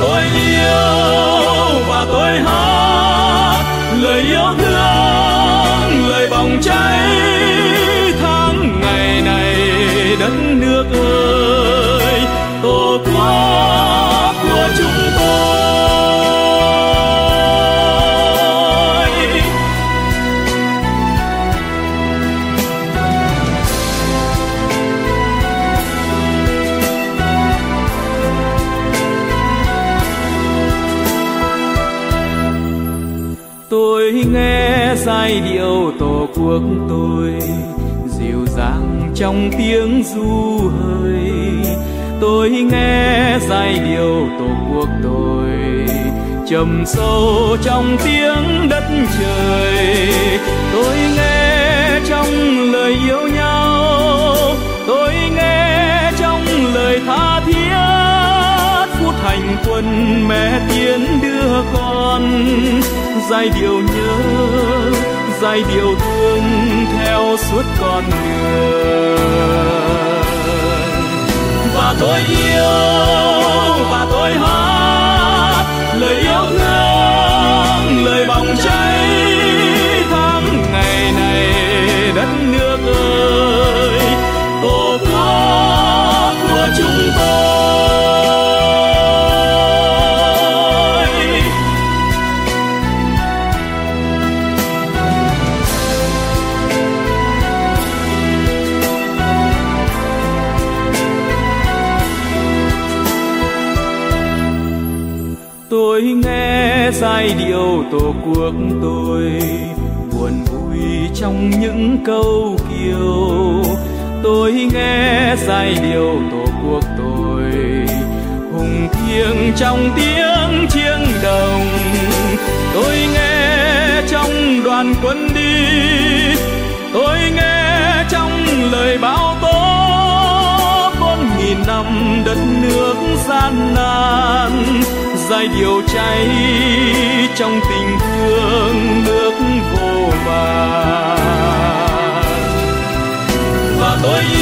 tôi yêu và tôi hát lời yêu thương. Tôi nghe giai điệu tổ quốc tôi, dịu dàng trong tiếng du hơi. Tôi nghe giai điệu tổ quốc tôi, trầm sâu trong tiếng đất trời. Tôi nghe trong lời yêu nhau, tôi nghe trong lời tha thiết. Phút hành quân mẹ tiến đưa con giai điệu nhớ giai điệu thương theo suốt con đường. Và tôi yêu tôi nghe giai điệu tổ quốc tôi, buồn vui trong những câu kiều. Tôi nghe giai điệu tổ quốc tôi, hùng thiêng trong tiếng chiêng đồng. Tôi nghe trong đoàn quân đi, tôi nghe trong lời báo tố. Bốn nghìn năm đất nước gian nan lại điều cháy trong tình thương nước vô vàn. Và tôi yêu